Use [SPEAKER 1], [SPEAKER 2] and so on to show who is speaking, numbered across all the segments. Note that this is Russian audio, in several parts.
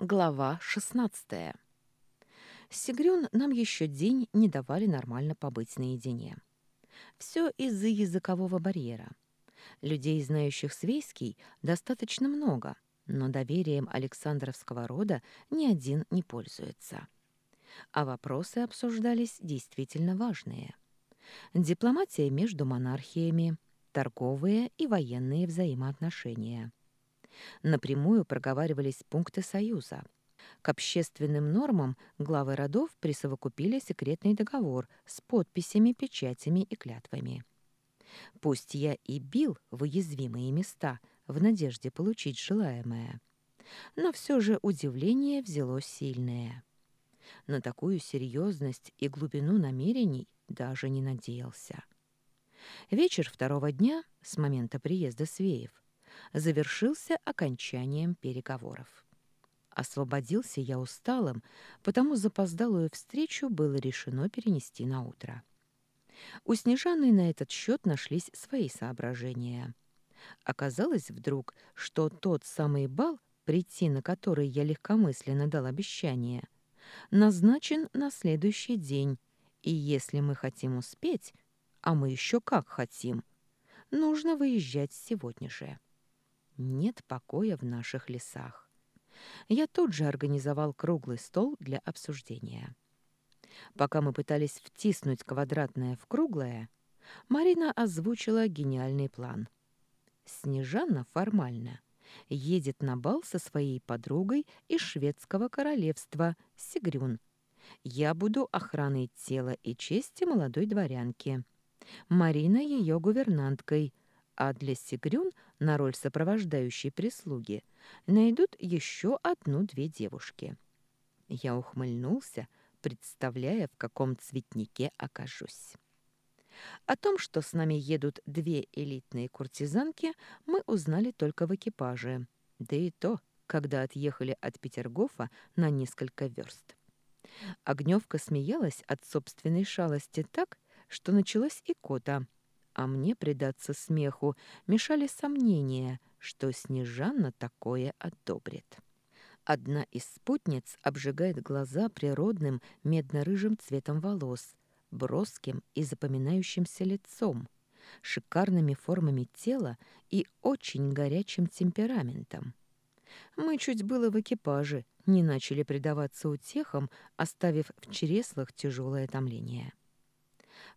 [SPEAKER 1] Глава 16. Сигрюн нам еще день не давали нормально побыть наедине. Все из-за языкового барьера. Людей, знающих свейский, достаточно много, но доверием Александровского рода ни один не пользуется. А вопросы обсуждались действительно важные. Дипломатия между монархиями, торговые и военные взаимоотношения – Напрямую проговаривались пункты Союза. К общественным нормам главы родов присовокупили секретный договор с подписями, печатями и клятвами. Пусть я и бил в уязвимые места в надежде получить желаемое, но все же удивление взяло сильное. На такую серьезность и глубину намерений даже не надеялся. Вечер второго дня, с момента приезда Свеев, завершился окончанием переговоров. Освободился я усталым, потому запоздалую встречу было решено перенести на утро. У Снежаны на этот счет нашлись свои соображения. Оказалось вдруг, что тот самый бал, прийти на который я легкомысленно дал обещание, назначен на следующий день, и если мы хотим успеть, а мы еще как хотим, нужно выезжать сегодня же нет покоя в наших лесах. Я тут же организовал круглый стол для обсуждения. Пока мы пытались втиснуть квадратное в круглое, Марина озвучила гениальный план. Снежана формально едет на бал со своей подругой из шведского королевства Сигрюн. Я буду охраной тела и чести молодой дворянки. Марина ее гувернанткой, а для Сигрюн на роль сопровождающей прислуги найдут еще одну-две девушки. Я ухмыльнулся, представляя, в каком цветнике окажусь. О том, что с нами едут две элитные куртизанки, мы узнали только в экипаже, да и то, когда отъехали от Петергофа на несколько верст. Огневка смеялась от собственной шалости так, что началась икота — а мне предаться смеху мешали сомнения, что Снежанна такое одобрит. Одна из спутниц обжигает глаза природным медно-рыжим цветом волос, броским и запоминающимся лицом, шикарными формами тела и очень горячим темпераментом. Мы чуть было в экипаже не начали предаваться утехам, оставив в чреслах тяжелое томление.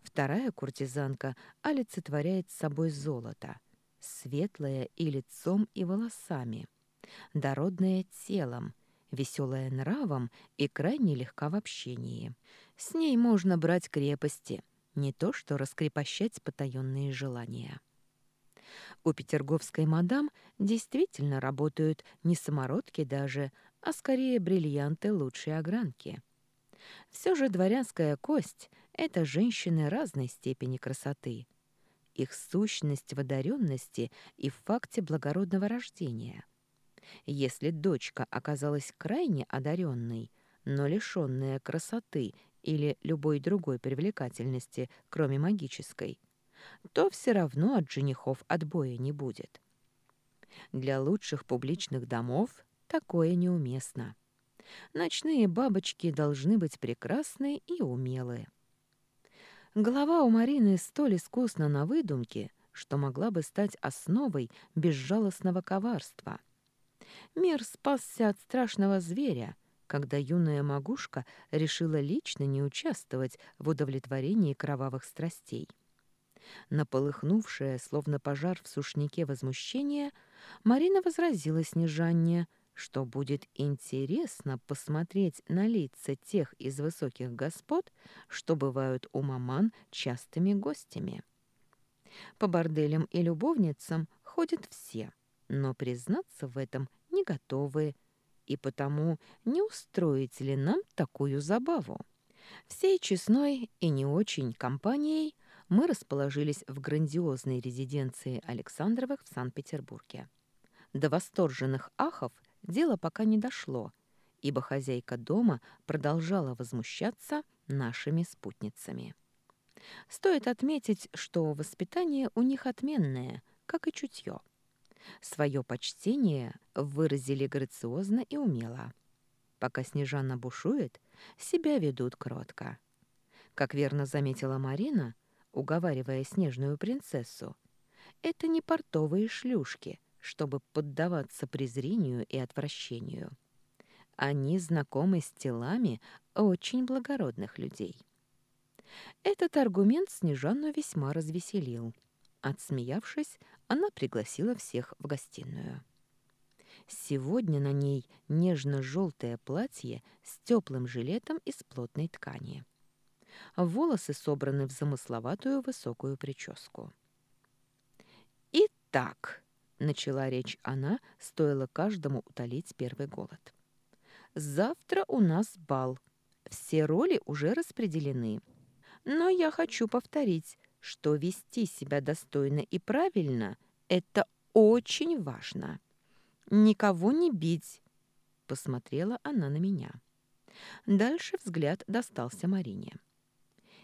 [SPEAKER 1] Вторая куртизанка олицетворяет собой золото, светлое и лицом, и волосами, дородное телом, веселая нравом и крайне легка в общении. С ней можно брать крепости, не то что раскрепощать потаенные желания. У петерговской мадам действительно работают не самородки даже, а скорее бриллианты лучшей огранки. Все же дворянская кость — это женщины разной степени красоты. Их сущность в одаренности и в факте благородного рождения. Если дочка оказалась крайне одаренной, но лишенная красоты или любой другой привлекательности, кроме магической, то все равно от женихов отбоя не будет. Для лучших публичных домов такое неуместно. Ночные бабочки должны быть прекрасны и умелые. Голова у Марины столь искусна на выдумке, что могла бы стать основой безжалостного коварства. Мир спасся от страшного зверя, когда юная могушка решила лично не участвовать в удовлетворении кровавых страстей. Наполыхнувшая, словно пожар в сушнике возмущение, Марина возразила Снежанне — что будет интересно посмотреть на лица тех из высоких господ, что бывают у маман частыми гостями. По борделям и любовницам ходят все, но признаться в этом не готовы, и потому не устроить ли нам такую забаву? Всей честной и не очень компанией мы расположились в грандиозной резиденции Александровых в Санкт-Петербурге. До восторженных ахов дело пока не дошло, ибо хозяйка дома продолжала возмущаться нашими спутницами. Стоит отметить, что воспитание у них отменное, как и чутье. Свое почтение выразили грациозно и умело. пока Снежана бушует, себя ведут кротко. Как верно заметила Марина, уговаривая снежную принцессу, это не портовые шлюшки, чтобы поддаваться презрению и отвращению. Они знакомы с телами очень благородных людей. Этот аргумент Снежану весьма развеселил. Отсмеявшись, она пригласила всех в гостиную. Сегодня на ней нежно-желтое платье с теплым жилетом из плотной ткани. Волосы собраны в замысловатую высокую прическу. «Итак», — начала речь она, стоило каждому утолить первый голод. «Завтра у нас бал. Все роли уже распределены. Но я хочу повторить, что вести себя достойно и правильно — это очень важно. Никого не бить, — посмотрела она на меня. Дальше взгляд достался Марине.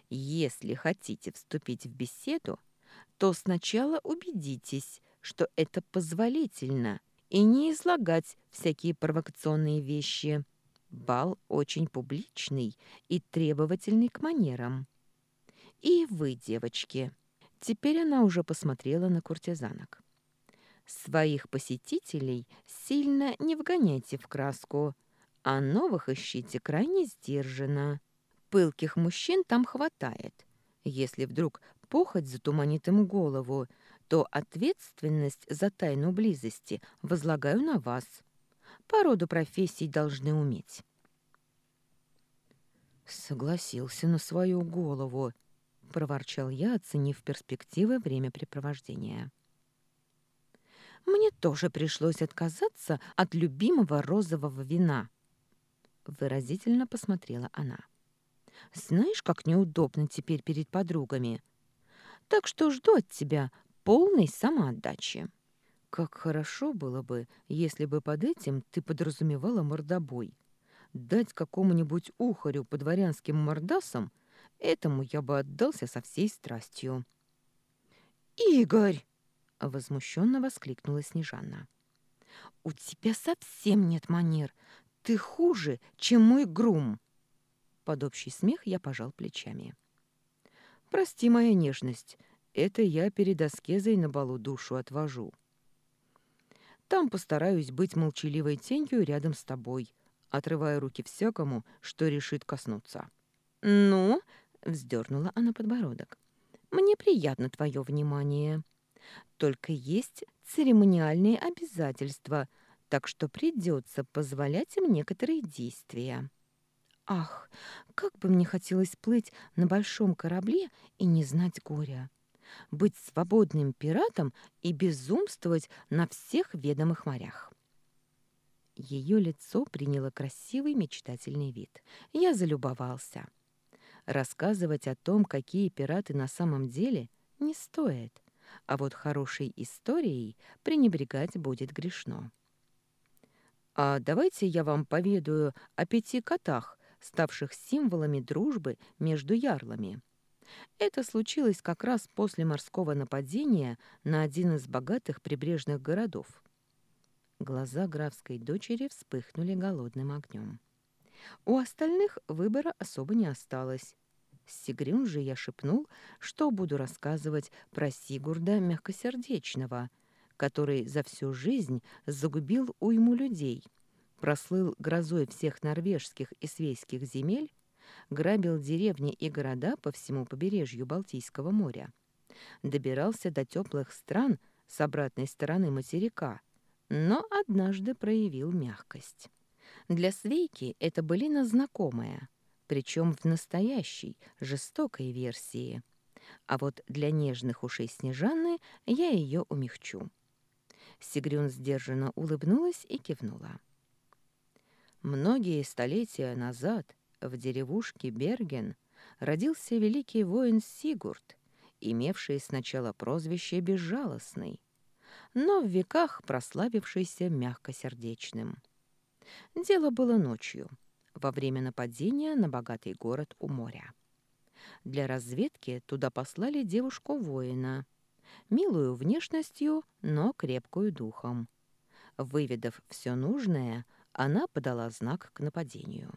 [SPEAKER 1] Если хотите вступить в беседу, то сначала убедитесь, что это позволительно, и не излагать всякие провокационные вещи. Бал очень публичный и требовательный к манерам. И вы, девочки. Теперь она уже посмотрела на куртизанок. Своих посетителей сильно не вгоняйте в краску, а новых ищите крайне сдержанно. Пылких мужчин там хватает. Если вдруг похоть затуманит им голову, то ответственность за тайну близости возлагаю на вас. По роду профессий должны уметь. Согласился на свою голову, — проворчал я, оценив перспективы времяпрепровождения. «Мне тоже пришлось отказаться от любимого розового вина», — выразительно посмотрела она. «Знаешь, как неудобно теперь перед подругами. Так что жду от тебя полной самоотдачи». «Как хорошо было бы, если бы под этим ты подразумевала мордобой. Дать какому-нибудь ухарю по дворянским мордасам Этому я бы отдался со всей страстью. «Игорь!» — возмущенно воскликнула Снежана. «У тебя совсем нет манер. Ты хуже, чем мой грум!» Под общий смех я пожал плечами. «Прости моя нежность. Это я перед аскезой на балу душу отвожу. Там постараюсь быть молчаливой тенью рядом с тобой, отрывая руки всякому, что решит коснуться». «Ну, Вздернула она подбородок. «Мне приятно твое внимание. Только есть церемониальные обязательства, так что придется позволять им некоторые действия». «Ах, как бы мне хотелось плыть на большом корабле и не знать горя! Быть свободным пиратом и безумствовать на всех ведомых морях!» Ее лицо приняло красивый мечтательный вид. Я залюбовался. Рассказывать о том, какие пираты на самом деле, не стоит, а вот хорошей историей пренебрегать будет грешно. А давайте я вам поведаю о пяти котах, ставших символами дружбы между ярлами. Это случилось как раз после морского нападения на один из богатых прибрежных городов. Глаза графской дочери вспыхнули голодным огнем. У остальных выбора особо не осталось. Сигрюн же я шепнул, что буду рассказывать про Сигурда Мягкосердечного, который за всю жизнь загубил уйму людей, прослыл грозой всех норвежских и свейских земель, грабил деревни и города по всему побережью Балтийского моря, добирался до теплых стран с обратной стороны материка, но однажды проявил мягкость. Для Свейки это былина знакомая, причем в настоящей, жестокой версии. А вот для нежных ушей Снежаны я ее умягчу. Сигрюн сдержанно улыбнулась и кивнула. Многие столетия назад в деревушке Берген родился великий воин Сигурд, имевший сначала прозвище «Безжалостный», но в веках прославившийся мягкосердечным. Дело было ночью, во время нападения на богатый город у моря. Для разведки туда послали девушку-воина, милую внешностью, но крепкую духом. Выведав все нужное, она подала знак к нападению.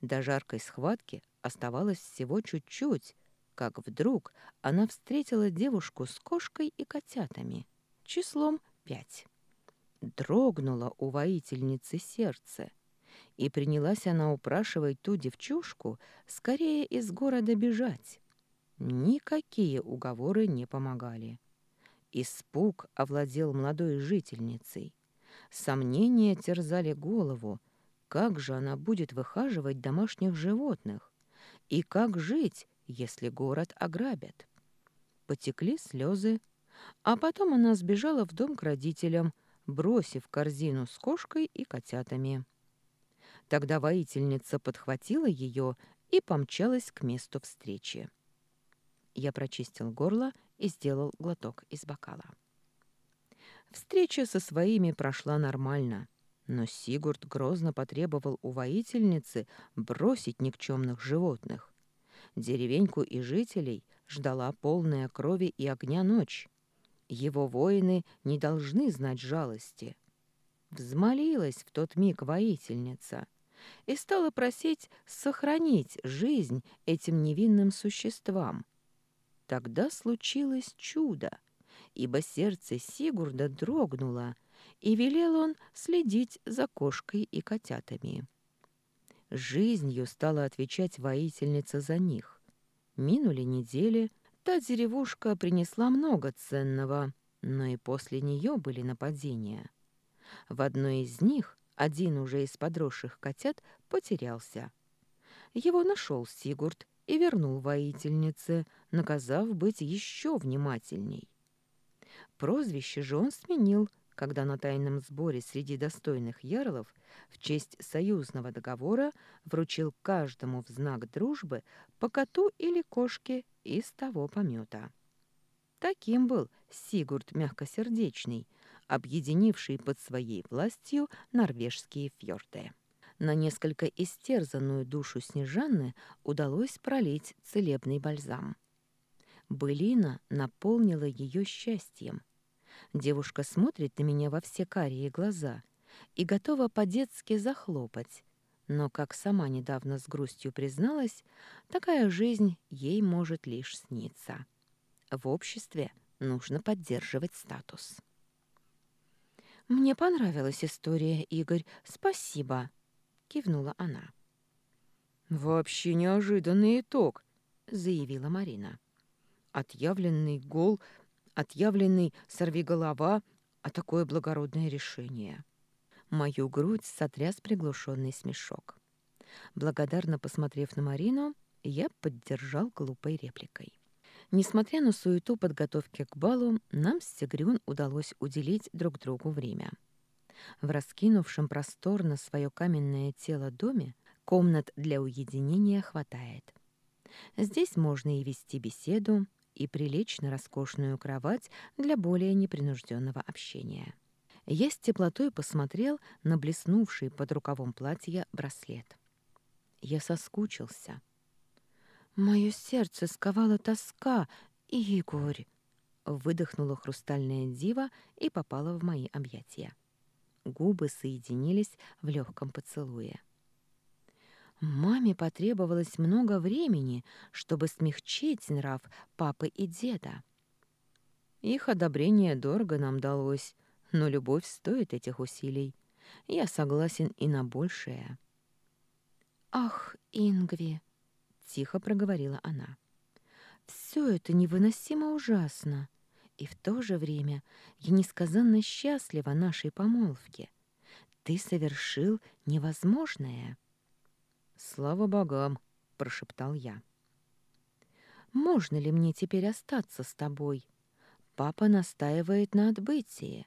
[SPEAKER 1] До жаркой схватки оставалось всего чуть-чуть, как вдруг она встретила девушку с кошкой и котятами, числом пять. Дрогнуло у воительницы сердце, и принялась она упрашивать ту девчушку скорее из города бежать. Никакие уговоры не помогали. Испуг овладел молодой жительницей. Сомнения терзали голову, как же она будет выхаживать домашних животных и как жить, если город ограбят. Потекли слезы, а потом она сбежала в дом к родителям, бросив корзину с кошкой и котятами. Тогда воительница подхватила ее и помчалась к месту встречи. Я прочистил горло и сделал глоток из бокала. Встреча со своими прошла нормально, но Сигурд грозно потребовал у воительницы бросить никчемных животных. Деревеньку и жителей ждала полная крови и огня ночь. Его воины не должны знать жалости. Взмолилась в тот миг воительница и стала просить сохранить жизнь этим невинным существам. Тогда случилось чудо, ибо сердце Сигурда дрогнуло, и велел он следить за кошкой и котятами. Жизнью стала отвечать воительница за них. Минули недели, Та деревушка принесла много ценного, но и после нее были нападения. В одной из них один уже из подросших котят потерялся. Его нашел Сигурд и вернул воительнице, наказав быть еще внимательней. Прозвище же он сменил, когда на тайном сборе среди достойных ярлов в честь союзного договора вручил каждому в знак дружбы по коту или кошке из того помета. Таким был Сигурд Мягкосердечный, объединивший под своей властью норвежские фьорды. На несколько истерзанную душу Снежанны удалось пролить целебный бальзам. Былина наполнила ее счастьем, Девушка смотрит на меня во все карие глаза и готова по-детски захлопать. Но, как сама недавно с грустью призналась, такая жизнь ей может лишь сниться. В обществе нужно поддерживать статус. «Мне понравилась история, Игорь. Спасибо!» — кивнула она. «Вообще неожиданный итог», — заявила Марина. «Отъявленный гол отъявленный сорвиголова, а такое благородное решение. Мою грудь сотряс приглушенный смешок. Благодарно посмотрев на Марину, я поддержал глупой репликой. Несмотря на суету подготовки к балу, нам с Сигрюн удалось уделить друг другу время. В раскинувшем просторно свое каменное тело доме комнат для уединения хватает. Здесь можно и вести беседу, и прилечь на роскошную кровать для более непринужденного общения. Я с теплотой посмотрел на блеснувший под рукавом платья браслет. Я соскучился. «Мое сердце сковала тоска, Игорь!» Выдохнула хрустальная дива и попала в мои объятия. Губы соединились в легком поцелуе. Маме потребовалось много времени, чтобы смягчить нрав папы и деда. Их одобрение дорого нам далось, но любовь стоит этих усилий. Я согласен и на большее. «Ах, Ингви!» — тихо проговорила она. «Все это невыносимо ужасно, и в то же время я несказанно счастлива нашей помолвке. Ты совершил невозможное». «Слава богам!» — прошептал я. «Можно ли мне теперь остаться с тобой? Папа настаивает на отбытии.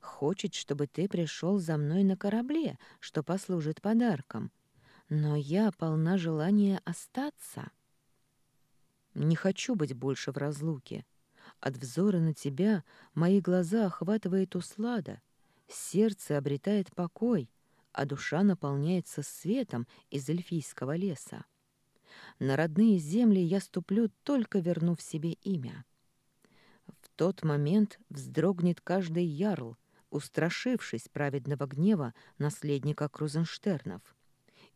[SPEAKER 1] Хочет, чтобы ты пришел за мной на корабле, что послужит подарком. Но я полна желания остаться». «Не хочу быть больше в разлуке. От взора на тебя мои глаза охватывает услада, сердце обретает покой, а душа наполняется светом из эльфийского леса. На родные земли я ступлю, только вернув себе имя. В тот момент вздрогнет каждый ярл, устрашившись праведного гнева наследника Крузенштернов.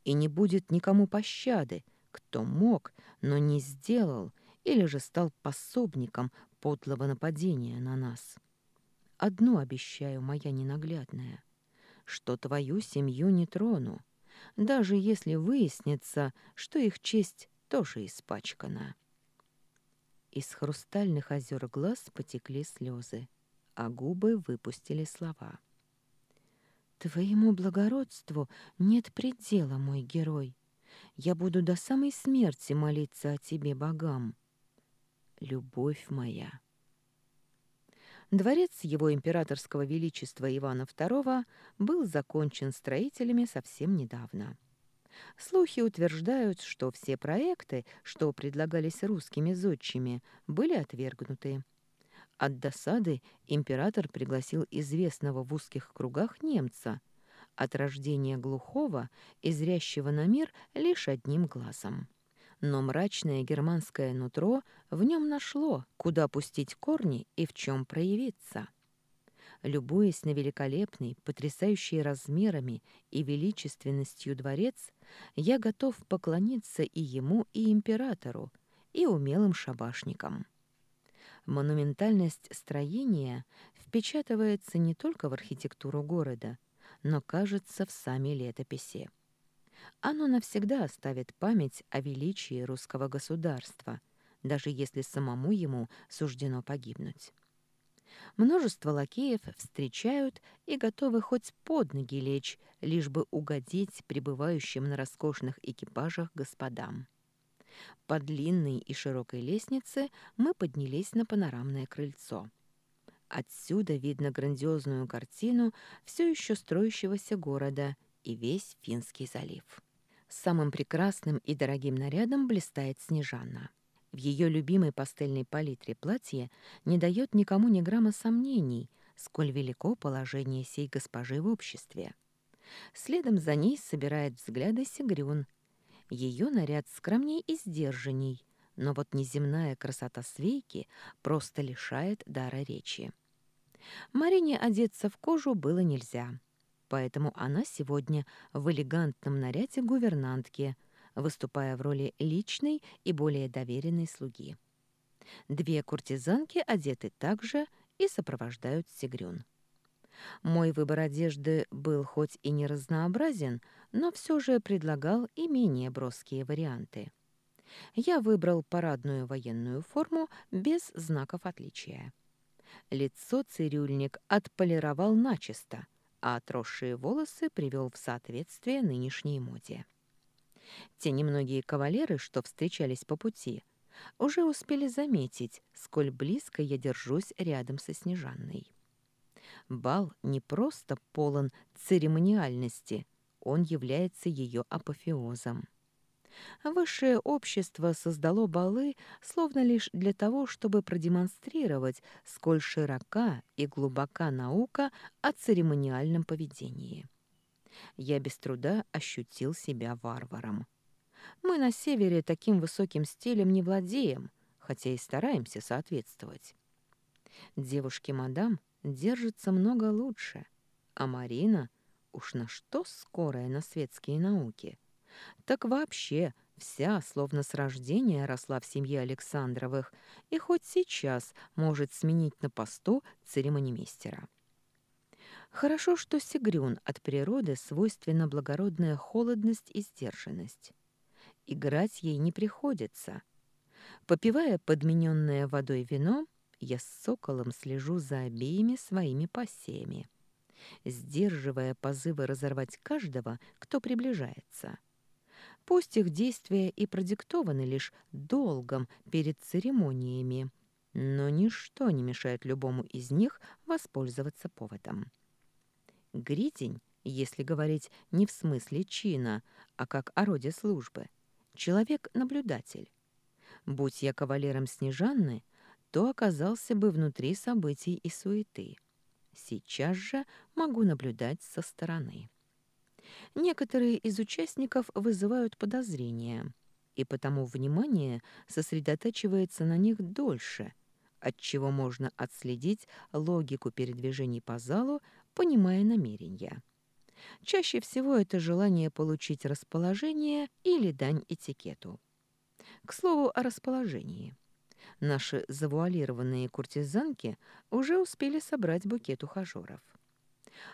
[SPEAKER 1] И не будет никому пощады, кто мог, но не сделал, или же стал пособником подлого нападения на нас. Одно обещаю, моя ненаглядная, что твою семью не трону, даже если выяснится, что их честь тоже испачкана. Из хрустальных озер глаз потекли слезы, а губы выпустили слова. «Твоему благородству нет предела, мой герой. Я буду до самой смерти молиться о тебе богам. Любовь моя». Дворец его императорского величества Ивана II был закончен строителями совсем недавно. Слухи утверждают, что все проекты, что предлагались русскими зодчими, были отвергнуты. От досады император пригласил известного в узких кругах немца, от рождения глухого и зрящего на мир лишь одним глазом. Но мрачное германское нутро в нем нашло, куда пустить корни и в чем проявиться. Любуясь на великолепный, потрясающий размерами и величественностью дворец, я готов поклониться и ему, и императору, и умелым шабашникам. Монументальность строения впечатывается не только в архитектуру города, но, кажется, в сами летописи. Оно навсегда оставит память о величии русского государства, даже если самому ему суждено погибнуть. Множество лакеев встречают и готовы хоть под ноги лечь, лишь бы угодить пребывающим на роскошных экипажах господам. По длинной и широкой лестнице мы поднялись на панорамное крыльцо. Отсюда видно грандиозную картину все еще строящегося города и весь Финский залив. Самым прекрасным и дорогим нарядом блистает Снежана. В ее любимой пастельной палитре платье не дает никому ни грамма сомнений, сколь велико положение сей госпожи в обществе. Следом за ней собирает взгляды Сигрюн. Ее наряд скромней и сдержанней, но вот неземная красота свейки просто лишает дара речи. Марине одеться в кожу было нельзя, поэтому она сегодня в элегантном наряде гувернантки – выступая в роли личной и более доверенной слуги. Две куртизанки одеты также и сопровождают Сигрюн. Мой выбор одежды был хоть и не разнообразен, но все же предлагал и менее броские варианты. Я выбрал парадную военную форму без знаков отличия. Лицо цирюльник отполировал начисто, а отросшие волосы привел в соответствие нынешней моде. Те немногие кавалеры, что встречались по пути, уже успели заметить, сколь близко я держусь рядом со Снежанной. Бал не просто полон церемониальности, он является ее апофеозом. Высшее общество создало балы словно лишь для того, чтобы продемонстрировать, сколь широка и глубока наука о церемониальном поведении я без труда ощутил себя варваром. Мы на севере таким высоким стилем не владеем, хотя и стараемся соответствовать. Девушки-мадам держатся много лучше, а Марина уж на что скорая на светские науки. Так вообще вся, словно с рождения, росла в семье Александровых и хоть сейчас может сменить на посту церемонимейстера. Хорошо, что Сигрюн от природы свойственна благородная холодность и сдержанность. Играть ей не приходится. Попивая подмененное водой вино, я с соколом слежу за обеими своими пассиями, сдерживая позывы разорвать каждого, кто приближается. Пусть их действия и продиктованы лишь долгом перед церемониями, но ничто не мешает любому из них воспользоваться поводом. Гридень, если говорить не в смысле чина, а как о роде службы, человек-наблюдатель. Будь я кавалером Снежанны, то оказался бы внутри событий и суеты. Сейчас же могу наблюдать со стороны. Некоторые из участников вызывают подозрения, и потому внимание сосредотачивается на них дольше, отчего можно отследить логику передвижений по залу понимая намерения. Чаще всего это желание получить расположение или дань этикету. К слову о расположении. Наши завуалированные куртизанки уже успели собрать букет ухажеров.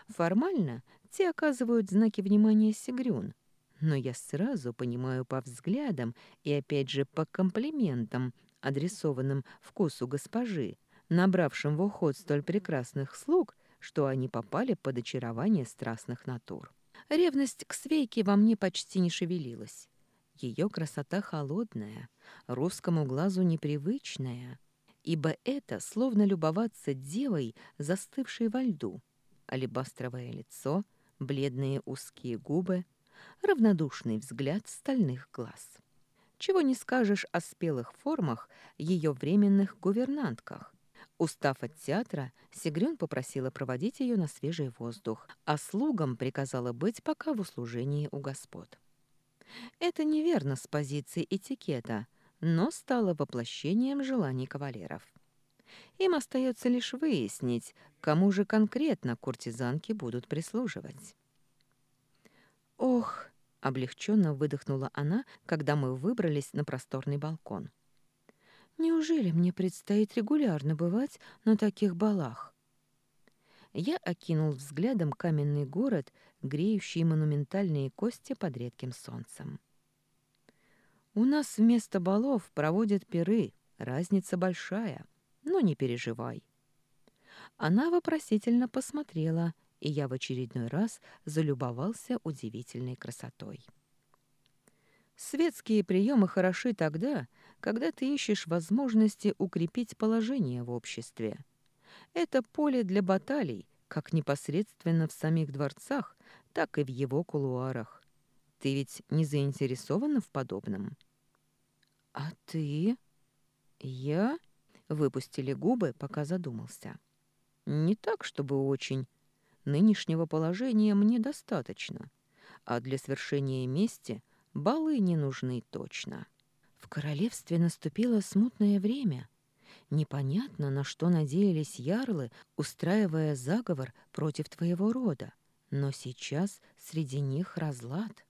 [SPEAKER 1] Формально те оказывают знаки внимания Сигрюн, но я сразу понимаю по взглядам и опять же по комплиментам, адресованным вкусу госпожи, набравшим в уход столь прекрасных слуг, что они попали под очарование страстных натур. Ревность к свейке во мне почти не шевелилась. Ее красота холодная, русскому глазу непривычная, ибо это словно любоваться девой, застывшей во льду, алебастровое лицо, бледные узкие губы, равнодушный взгляд стальных глаз. Чего не скажешь о спелых формах ее временных гувернантках. Устав от театра, Сигрюн попросила проводить ее на свежий воздух, а слугам приказала быть пока в услужении у господ. Это неверно с позиции этикета, но стало воплощением желаний кавалеров. Им остается лишь выяснить, кому же конкретно куртизанки будут прислуживать. «Ох!» — облегченно выдохнула она, когда мы выбрались на просторный балкон. «Неужели мне предстоит регулярно бывать на таких балах?» Я окинул взглядом каменный город, греющий монументальные кости под редким солнцем. «У нас вместо балов проводят пиры, разница большая, но не переживай». Она вопросительно посмотрела — и я в очередной раз залюбовался удивительной красотой. Светские приемы хороши тогда, когда ты ищешь возможности укрепить положение в обществе. Это поле для баталий, как непосредственно в самих дворцах, так и в его кулуарах. Ты ведь не заинтересована в подобном? А ты? Я? Выпустили губы, пока задумался. Не так, чтобы очень, Нынешнего положения мне достаточно, а для свершения мести балы не нужны точно. В королевстве наступило смутное время. Непонятно, на что надеялись ярлы, устраивая заговор против твоего рода, но сейчас среди них разлад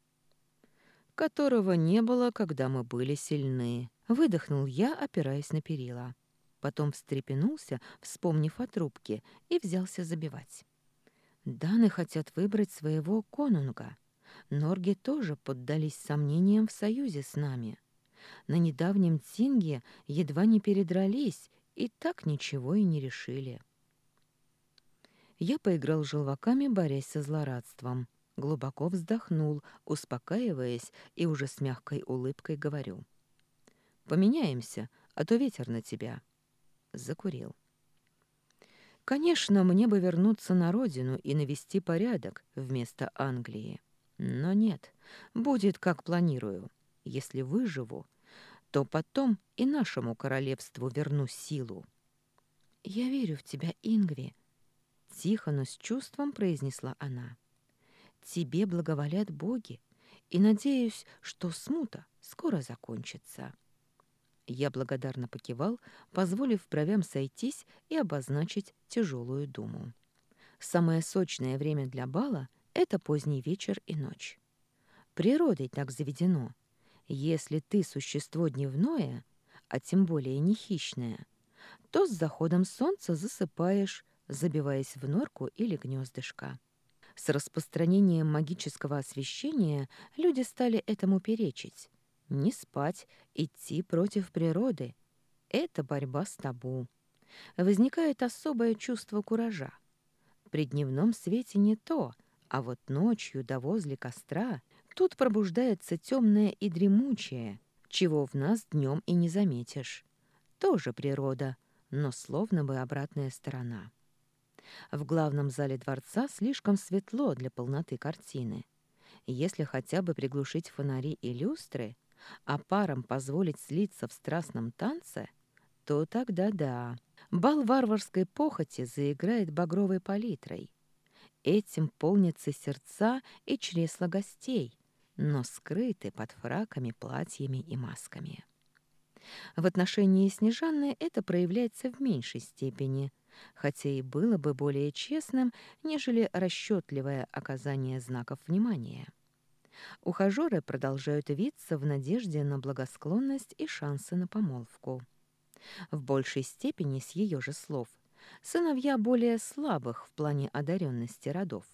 [SPEAKER 1] которого не было, когда мы были сильны. Выдохнул я, опираясь на перила. Потом встрепенулся, вспомнив о трубке, и взялся забивать. Даны хотят выбрать своего конунга. Норги тоже поддались сомнениям в союзе с нами. На недавнем Тинге едва не передрались и так ничего и не решили. Я поиграл желваками, борясь со злорадством. Глубоко вздохнул, успокаиваясь, и уже с мягкой улыбкой говорю. «Поменяемся, а то ветер на тебя». Закурил. Конечно, мне бы вернуться на родину и навести порядок вместо Англии. Но нет, будет как планирую. Если выживу, то потом и нашему королевству верну силу. «Я верю в тебя, Ингви», — тихо, но с чувством произнесла она. «Тебе благоволят боги, и надеюсь, что смута скоро закончится». Я благодарно покивал, позволив бровям сойтись и обозначить тяжелую думу. Самое сочное время для бала — это поздний вечер и ночь. Природой так заведено. Если ты существо дневное, а тем более не хищное, то с заходом солнца засыпаешь, забиваясь в норку или гнездышко. С распространением магического освещения люди стали этому перечить, не спать, идти против природы — это борьба с табу. Возникает особое чувство куража. При дневном свете не то, а вот ночью да возле костра тут пробуждается темное и дремучее, чего в нас днем и не заметишь. Тоже природа, но словно бы обратная сторона. В главном зале дворца слишком светло для полноты картины. Если хотя бы приглушить фонари и люстры — а парам позволить слиться в страстном танце, то тогда да, бал варварской похоти заиграет багровой палитрой. Этим полнятся сердца и чресла гостей, но скрыты под фраками, платьями и масками. В отношении Снежанны это проявляется в меньшей степени, хотя и было бы более честным, нежели расчетливое оказание знаков внимания. Ухажеры продолжают виться в надежде на благосклонность и шансы на помолвку. В большей степени, с ее же слов, сыновья более слабых в плане одаренности родов.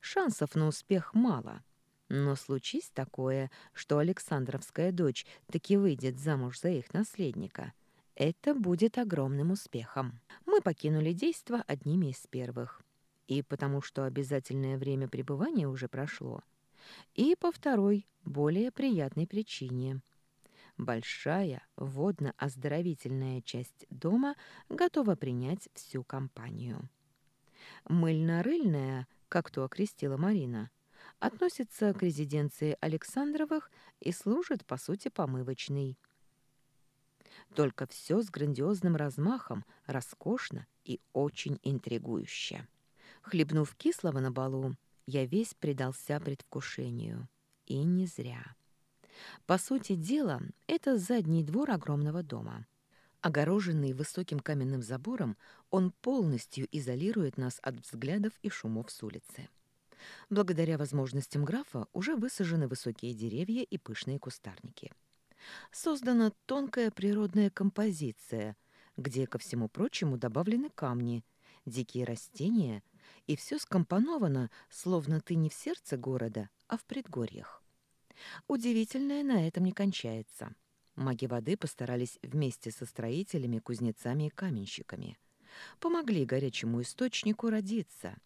[SPEAKER 1] Шансов на успех мало, но случись такое, что Александровская дочь таки выйдет замуж за их наследника, это будет огромным успехом. Мы покинули действо одними из первых. И потому что обязательное время пребывания уже прошло, и по второй, более приятной причине – большая водно-оздоровительная часть дома готова принять всю компанию. Мыльно-рыльная, как то окрестила Марина, относится к резиденции Александровых и служит, по сути, помывочной. Только все с грандиозным размахом, роскошно и очень интригующе. Хлебнув кислого на балу, я весь предался предвкушению. И не зря. По сути дела, это задний двор огромного дома. Огороженный высоким каменным забором, он полностью изолирует нас от взглядов и шумов с улицы. Благодаря возможностям графа уже высажены высокие деревья и пышные кустарники. Создана тонкая природная композиция, где, ко всему прочему, добавлены камни, дикие растения, и все скомпоновано, словно ты не в сердце города, а в предгорьях. Удивительное на этом не кончается. Маги воды постарались вместе со строителями, кузнецами и каменщиками. Помогли горячему источнику родиться.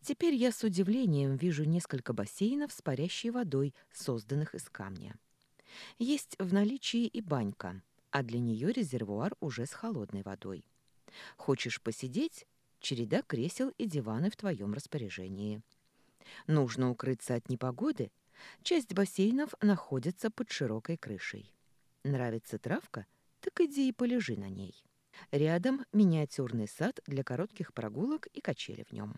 [SPEAKER 1] Теперь я с удивлением вижу несколько бассейнов с парящей водой, созданных из камня. Есть в наличии и банька, а для нее резервуар уже с холодной водой. Хочешь посидеть? Череда кресел и диваны в твоем распоряжении. Нужно укрыться от непогоды – Часть бассейнов находится под широкой крышей. Нравится травка? Так иди и полежи на ней. Рядом миниатюрный сад для коротких прогулок и качели в нем.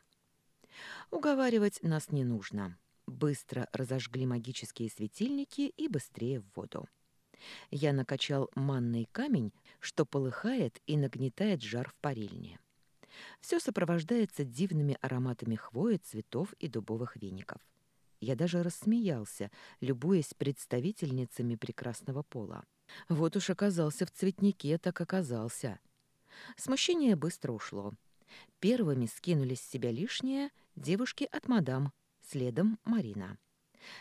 [SPEAKER 1] Уговаривать нас не нужно. Быстро разожгли магические светильники и быстрее в воду. Я накачал манный камень, что полыхает и нагнетает жар в парильне. Все сопровождается дивными ароматами хвои, цветов и дубовых веников. Я даже рассмеялся, любуясь представительницами прекрасного пола. Вот уж оказался в цветнике, так оказался. Смущение быстро ушло. Первыми скинули с себя лишнее девушки от мадам, следом Марина.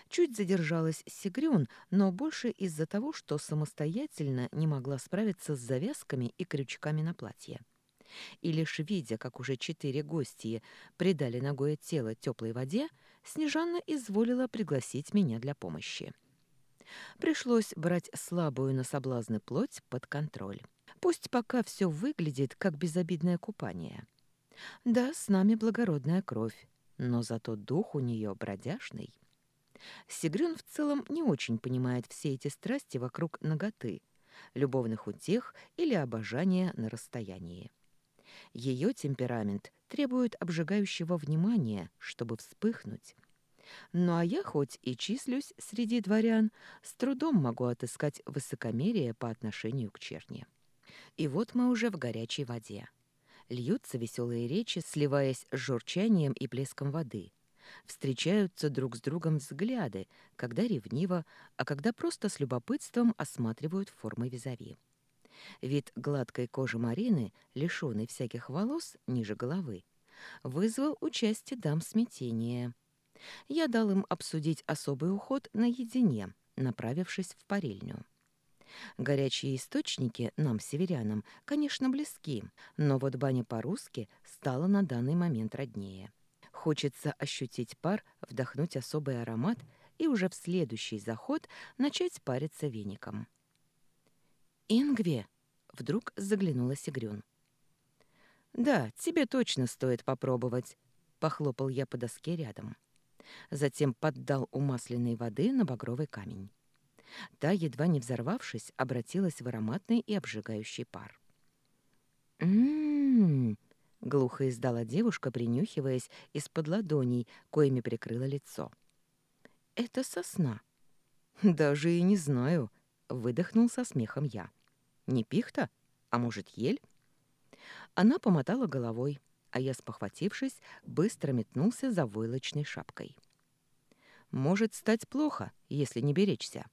[SPEAKER 1] Чуть задержалась Сигрюн, но больше из-за того, что самостоятельно не могла справиться с завязками и крючками на платье. И лишь видя, как уже четыре гостьи придали ногое тело теплой воде, Снежанна изволила пригласить меня для помощи. Пришлось брать слабую на соблазны плоть под контроль. Пусть пока все выглядит как безобидное купание. Да, с нами благородная кровь, но зато дух у нее бродяжный. Сигрюн в целом не очень понимает все эти страсти вокруг ноготы, любовных утех или обожания на расстоянии. Ее темперамент требует обжигающего внимания, чтобы вспыхнуть. Ну а я хоть и числюсь среди дворян, с трудом могу отыскать высокомерие по отношению к черни. И вот мы уже в горячей воде. Льются веселые речи, сливаясь с журчанием и плеском воды. Встречаются друг с другом взгляды, когда ревниво, а когда просто с любопытством осматривают формы визави. Вид гладкой кожи Марины, лишённой всяких волос ниже головы, вызвал участие дам смятения. Я дал им обсудить особый уход наедине, направившись в парильню. Горячие источники нам, северянам, конечно, близки, но вот баня по-русски стала на данный момент роднее. Хочется ощутить пар, вдохнуть особый аромат и уже в следующий заход начать париться веником. «Ингве!» — вдруг заглянула Сигрюн. «Да, тебе точно стоит попробовать», — похлопал я по доске рядом. Затем поддал умасленной воды на багровый камень. Та, едва не взорвавшись, обратилась в ароматный и обжигающий пар. «М-м-м!» — глухо издала девушка, принюхиваясь из-под ладоней, коими прикрыла лицо. «Это сосна». «Даже и не знаю», — выдохнул со смехом я. Не пихта? А может, ель? Она помотала головой, а я, спохватившись, быстро метнулся за войлочной шапкой. «Может стать плохо, если не беречься».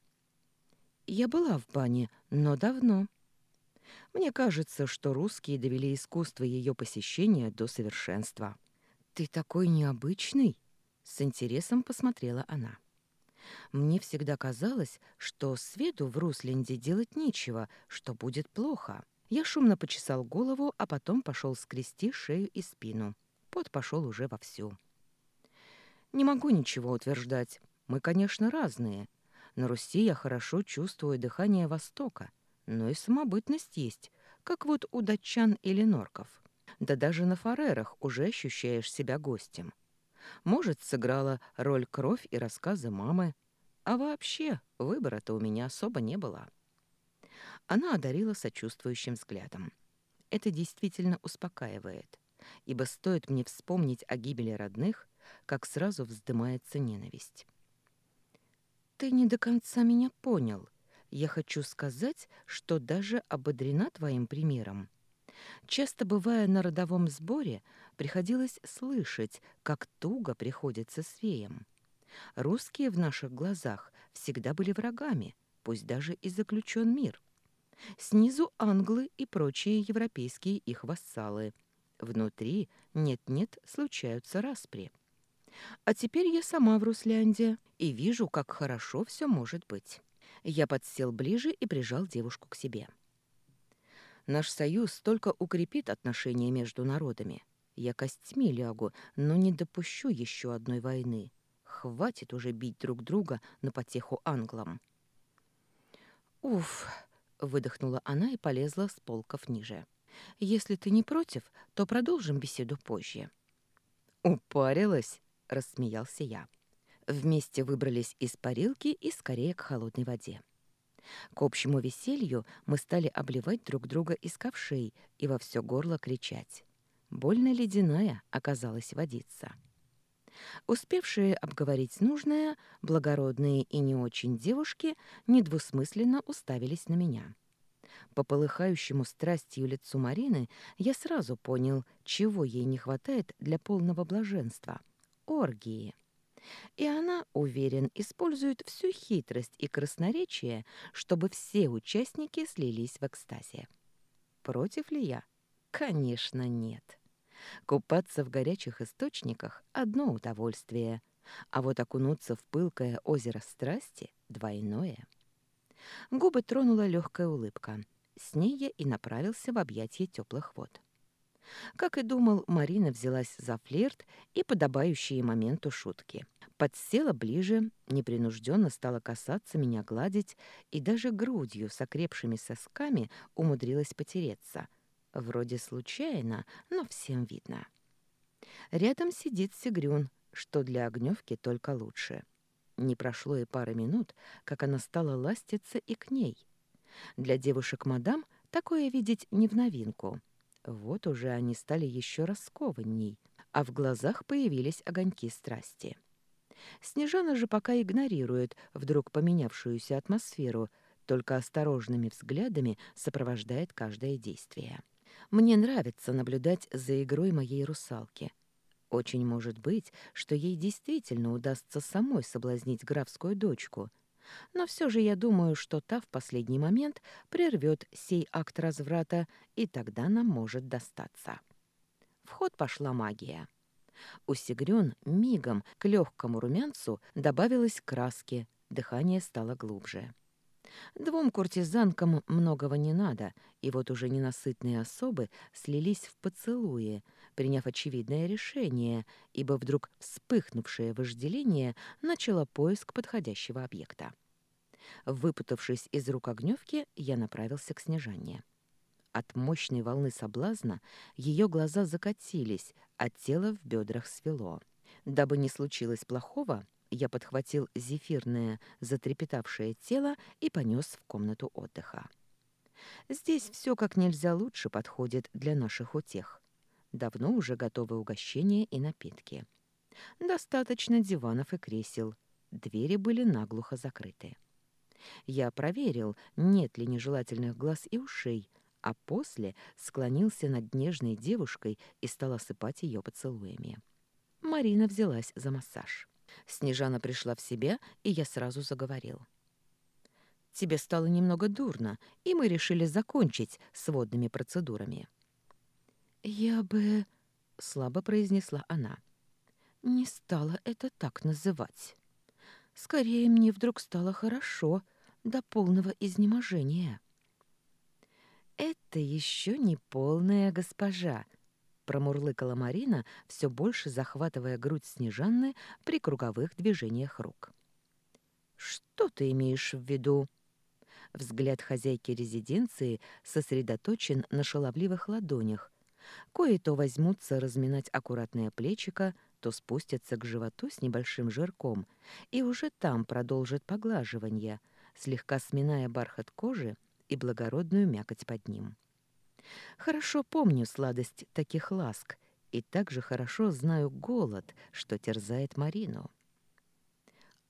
[SPEAKER 1] «Я была в бане, но давно». Мне кажется, что русские довели искусство ее посещения до совершенства. «Ты такой необычный!» — с интересом посмотрела она. Мне всегда казалось, что свету в Русленде делать нечего, что будет плохо. Я шумно почесал голову, а потом пошел скрести шею и спину. Пот пошел уже вовсю. Не могу ничего утверждать. Мы, конечно, разные. На Руси я хорошо чувствую дыхание Востока, но и самобытность есть, как вот у датчан или норков. Да даже на фарерах уже ощущаешь себя гостем. Может, сыграла роль кровь и рассказы мамы. А вообще, выбора-то у меня особо не было. Она одарила сочувствующим взглядом. Это действительно успокаивает, ибо стоит мне вспомнить о гибели родных, как сразу вздымается ненависть. «Ты не до конца меня понял. Я хочу сказать, что даже ободрена твоим примером. Часто бывая на родовом сборе, приходилось слышать, как туго приходится с веем. Русские в наших глазах всегда были врагами, пусть даже и заключен мир. Снизу англы и прочие европейские их вассалы. Внутри нет-нет случаются распри. А теперь я сама в Руслянде и вижу, как хорошо все может быть. Я подсел ближе и прижал девушку к себе. Наш союз только укрепит отношения между народами. Я костьми лягу, но не допущу еще одной войны. Хватит уже бить друг друга на потеху англам. Уф, выдохнула она и полезла с полков ниже. Если ты не против, то продолжим беседу позже. Упарилась, рассмеялся я. Вместе выбрались из парилки и скорее к холодной воде. К общему веселью мы стали обливать друг друга из ковшей и во все горло кричать. Больно ледяная оказалась водица. Успевшие обговорить нужное, благородные и не очень девушки недвусмысленно уставились на меня. По полыхающему страстью лицу Марины я сразу понял, чего ей не хватает для полного блаженства — оргии. И она, уверен, использует всю хитрость и красноречие, чтобы все участники слились в экстазе. Против ли я? Конечно, нет. Купаться в горячих источниках — одно удовольствие, а вот окунуться в пылкое озеро страсти — двойное. Губы тронула легкая улыбка. С ней я и направился в объятье теплых вод. Как и думал, Марина взялась за флирт и подобающие моменту шутки. Подсела ближе, непринужденно стала касаться меня, гладить и даже грудью с окрепшими сосками умудрилась потереться. Вроде случайно, но всем видно. Рядом сидит Сигрюн, что для огневки только лучше. Не прошло и пары минут, как она стала ластиться и к ней. Для девушек-мадам такое видеть не в новинку — вот уже они стали еще раскованней, а в глазах появились огоньки страсти. Снежана же пока игнорирует вдруг поменявшуюся атмосферу, только осторожными взглядами сопровождает каждое действие. Мне нравится наблюдать за игрой моей русалки. Очень может быть, что ей действительно удастся самой соблазнить графскую дочку — но все же я думаю, что та в последний момент прервет сей акт разврата, и тогда нам может достаться. В ход пошла магия. У Сигрён мигом к легкому румянцу добавилось краски, дыхание стало глубже. Двум куртизанкам многого не надо, и вот уже ненасытные особы слились в поцелуе, приняв очевидное решение, ибо вдруг вспыхнувшее вожделение начало поиск подходящего объекта. Выпутавшись из рук огневки, я направился к Снежане. От мощной волны соблазна ее глаза закатились, а тело в бедрах свело. Дабы не случилось плохого, я подхватил зефирное, затрепетавшее тело и понес в комнату отдыха. Здесь все как нельзя лучше подходит для наших утех. Давно уже готовы угощения и напитки. Достаточно диванов и кресел. Двери были наглухо закрыты. Я проверил, нет ли нежелательных глаз и ушей, а после склонился над нежной девушкой и стал осыпать ее поцелуями. Марина взялась за массаж. Снежана пришла в себя, и я сразу заговорил. «Тебе стало немного дурно, и мы решили закончить с водными процедурами». «Я бы...» — слабо произнесла она. «Не стала это так называть. Скорее, мне вдруг стало хорошо, до полного изнеможения». «Это еще не полная госпожа», — промурлыкала Марина, все больше захватывая грудь Снежанны при круговых движениях рук. «Что ты имеешь в виду?» Взгляд хозяйки резиденции сосредоточен на шаловливых ладонях. Кое-то возьмутся разминать аккуратное плечико, то спустятся к животу с небольшим жирком и уже там продолжат поглаживание, слегка сминая бархат кожи и благородную мякоть под ним. Хорошо помню сладость таких ласк и также хорошо знаю голод, что терзает Марину.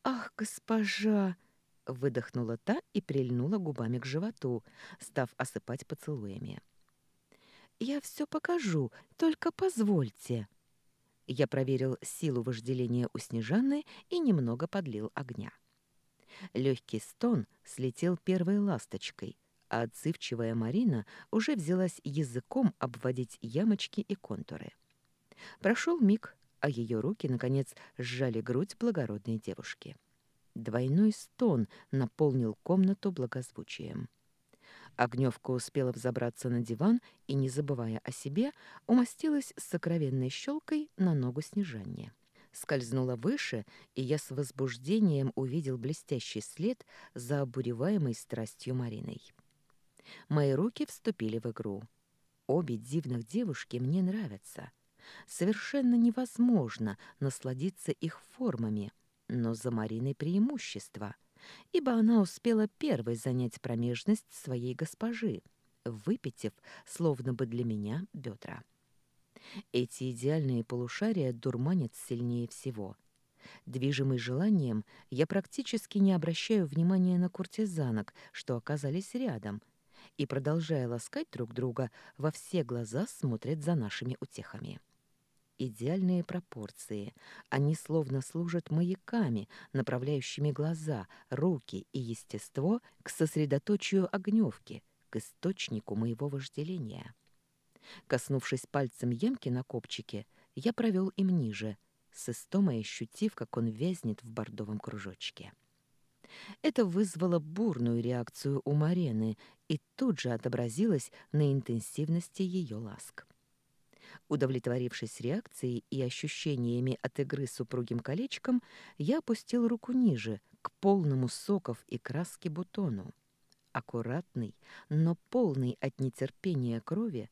[SPEAKER 1] «Ах, госпожа!» — выдохнула та и прильнула губами к животу, став осыпать поцелуями. «Я все покажу, только позвольте». Я проверил силу вожделения у Снежаны и немного подлил огня. Легкий стон слетел первой ласточкой, а отзывчивая Марина уже взялась языком обводить ямочки и контуры. Прошел миг, а ее руки, наконец, сжали грудь благородной девушки. Двойной стон наполнил комнату благозвучием. Огневка успела взобраться на диван и, не забывая о себе, умостилась с сокровенной щелкой на ногу снижания. Скользнула выше, и я с возбуждением увидел блестящий след за обуреваемой страстью Мариной. Мои руки вступили в игру. Обе дивных девушки мне нравятся. Совершенно невозможно насладиться их формами, но за Мариной преимущество, ибо она успела первой занять промежность своей госпожи, выпитив, словно бы для меня, бедра. Эти идеальные полушария дурманят сильнее всего. Движимый желанием, я практически не обращаю внимания на куртизанок, что оказались рядом — и, продолжая ласкать друг друга, во все глаза смотрят за нашими утехами. Идеальные пропорции. Они словно служат маяками, направляющими глаза, руки и естество к сосредоточию огневки, к источнику моего вожделения. Коснувшись пальцем ямки на копчике, я провел им ниже, с истомой ощутив, как он вязнет в бордовом кружочке. Это вызвало бурную реакцию у Марены и тут же отобразилось на интенсивности ее ласк. Удовлетворившись реакцией и ощущениями от игры с упругим колечком, я опустил руку ниже, к полному соков и краски бутону. Аккуратный, но полный от нетерпения крови,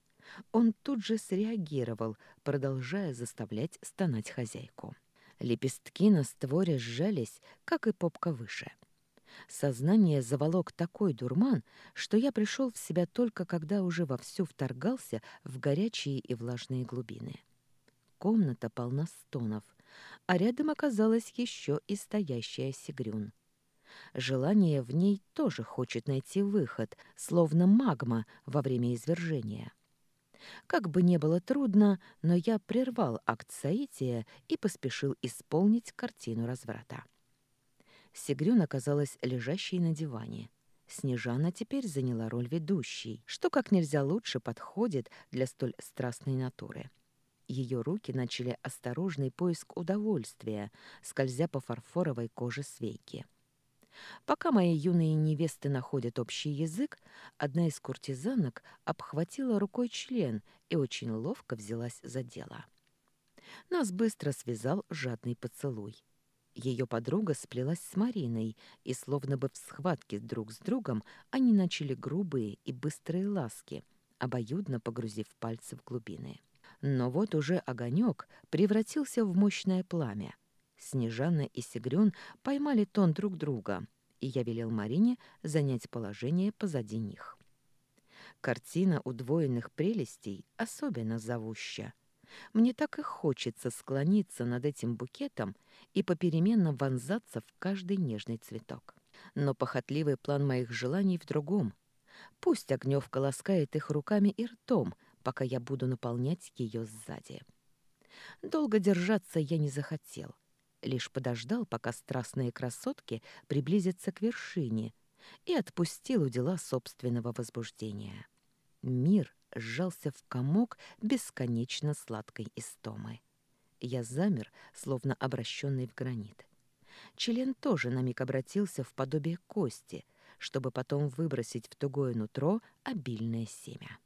[SPEAKER 1] он тут же среагировал, продолжая заставлять стонать хозяйку. Лепестки на створе сжались, как и попка выше. Сознание заволок такой дурман, что я пришел в себя только когда уже вовсю вторгался в горячие и влажные глубины. Комната полна стонов, а рядом оказалась еще и стоящая Сигрюн. Желание в ней тоже хочет найти выход, словно магма во время извержения. Как бы не было трудно, но я прервал акт соития и поспешил исполнить картину разврата. Сигрюн оказалась лежащей на диване. Снежана теперь заняла роль ведущей, что как нельзя лучше подходит для столь страстной натуры. Ее руки начали осторожный поиск удовольствия, скользя по фарфоровой коже свейки. Пока мои юные невесты находят общий язык, одна из куртизанок обхватила рукой член и очень ловко взялась за дело. Нас быстро связал жадный поцелуй. Ее подруга сплелась с Мариной, и словно бы в схватке друг с другом они начали грубые и быстрые ласки, обоюдно погрузив пальцы в глубины. Но вот уже огонек превратился в мощное пламя. Снежана и Сигрюн поймали тон друг друга, и я велел Марине занять положение позади них. Картина удвоенных прелестей особенно зовуща. Мне так и хочется склониться над этим букетом и попеременно вонзаться в каждый нежный цветок. Но похотливый план моих желаний в другом. Пусть Огневка ласкает их руками и ртом, пока я буду наполнять ее сзади. Долго держаться я не захотел. Лишь подождал, пока страстные красотки приблизятся к вершине, и отпустил у дела собственного возбуждения. Мир сжался в комок бесконечно сладкой истомы. Я замер, словно обращенный в гранит. Член тоже на миг обратился в подобие кости, чтобы потом выбросить в тугое нутро обильное семя.